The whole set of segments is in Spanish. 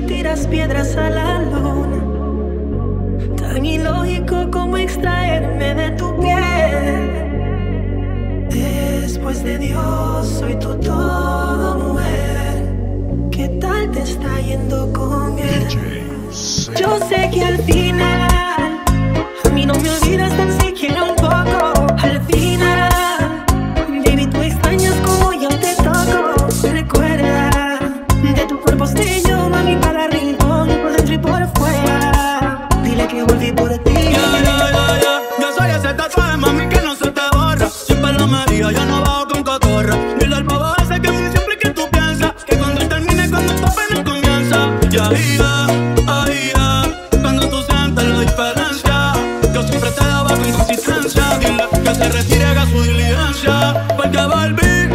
tiras piedras a la luna. Tan ilógico como extraerme de tu piel. Después de Dios soy tu todo mujer. ¿Qué tal te está yendo con él? Yo sé que al final a mí no me olvidas. Ahí ya, cuando tú sientes la disparancia, que siempre te da barro y. Dile que se retire, retirega su diligencia. Porque Vaya Barbie,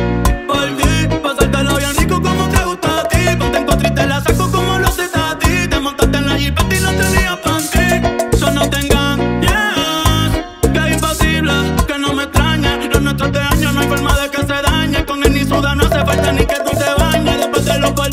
Barbie, pasarte la bianico como te gusta a ti. Cuando te encontraste la saco como lo hace a ti. Te montaste en la gilpati ti lo tenía para ti. Yo no tengo, llevas, que hay imposibles, que no me extrañe. Los nuestros de años no hay forma de que se dañe. Con él ni sudan, no hace falta ni que tú te bañes. Después de los.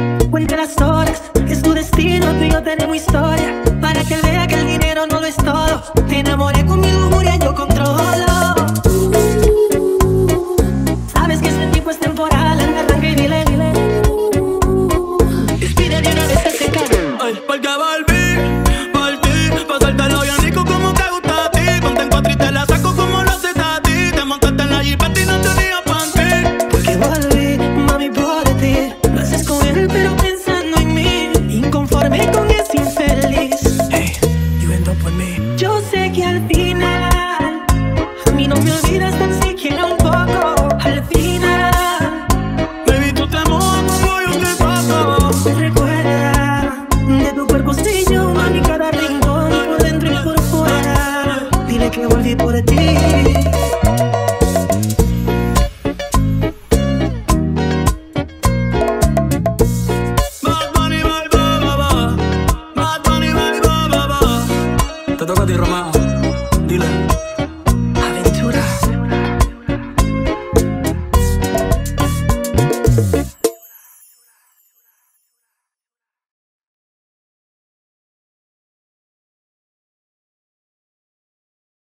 enamoré con mi lujuria, yo controlo. Sabes que este tipo es temporal, anda, arranca y dile. y no me olvidas tan siquiera un poco. Al final, baby, tú tu amor voy un poco. Recuerda de tu cuerpo yo a cada rincón, por dentro y por fuera. Dile que volví por ti. Te toca a ti, Romeo. Dile.